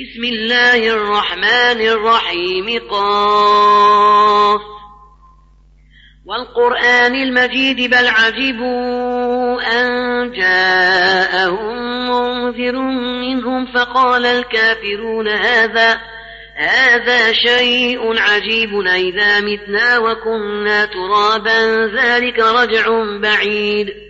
بسم الله الرحمن الرحيم. قاف. والقرآن المجيد بل عجبوا أن جاءهم منذر منهم فقال الكافرون هذا هذا شيء عجيب إذا متنا وكنا ترابا ذلك رجع بعيد.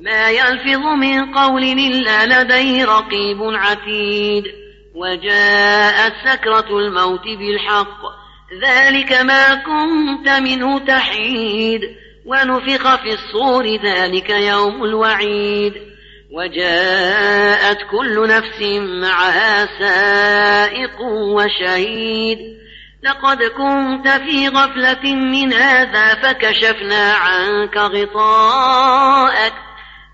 ما يلفظ من قول إلا لديه رقيب عتيد. وجاءت سكرة الموت بالحق. ذلك ما كنت منه تحيد. ونفخ في الصور ذلك يوم الوعيد. وجاءت كل نفس معها سائق وشهيد. لقد كنت في غفلة من هذا فكشفنا عنك غطاءك.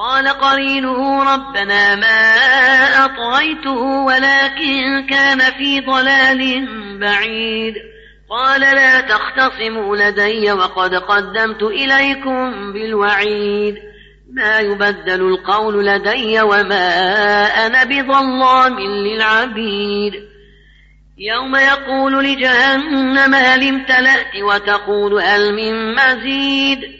قال قرينه ربنا ما أطغيته ولكن كان في ضلال بعيد. قال لا تختصموا لدي وقد قدمت إليكم بالوعيد. ما يبدل القول لدي وما أنا بظلام للعبيد. يوم يقول لجهنم هل امتلأت وتقول هل من مزيد؟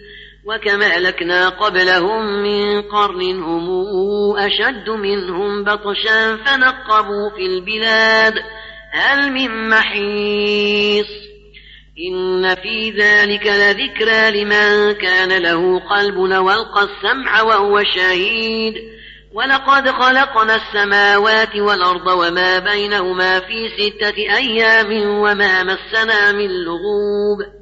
وكما أهلكنا قبلهم من قرن هم أشد منهم بطشا فنقبوا في البلاد. هل من محيص؟ إن في ذلك لذكرى لمن كان له قلب وألقى السمع وهو شهيد. ولقد خلقنا السماوات والأرض وما بينهما في ستة أيام وما مسنا من لغوب.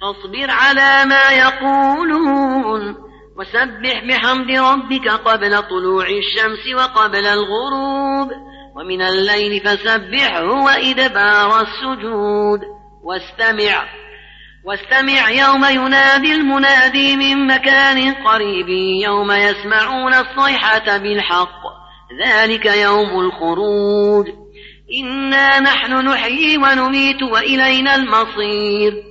فاصبر على ما يقولون. وسبح بحمد ربك قبل طلوع الشمس وقبل الغروب. ومن الليل فسبحه وإدبار السجود. واستمع. واستمع يوم ينادي المنادي من مكان قريب. يوم يسمعون الصيحة بالحق. ذلك يوم الخروج. إنا نحن نحيي ونميت وإلينا المصير.